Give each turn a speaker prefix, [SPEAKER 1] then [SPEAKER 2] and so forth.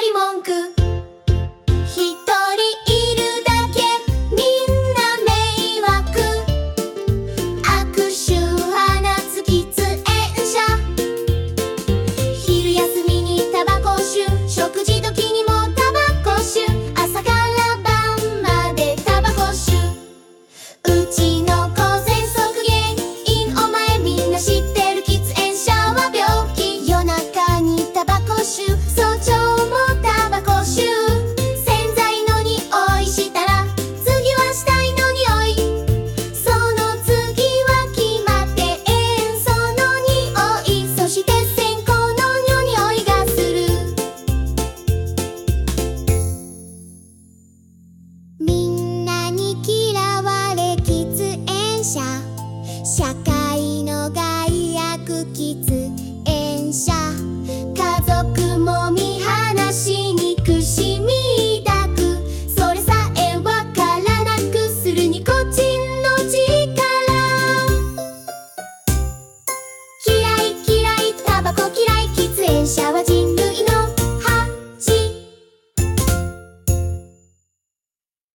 [SPEAKER 1] り文句。家族もしにくしみ抱く。それさえわからなくするニコチンの力。嫌い嫌いタバコ嫌い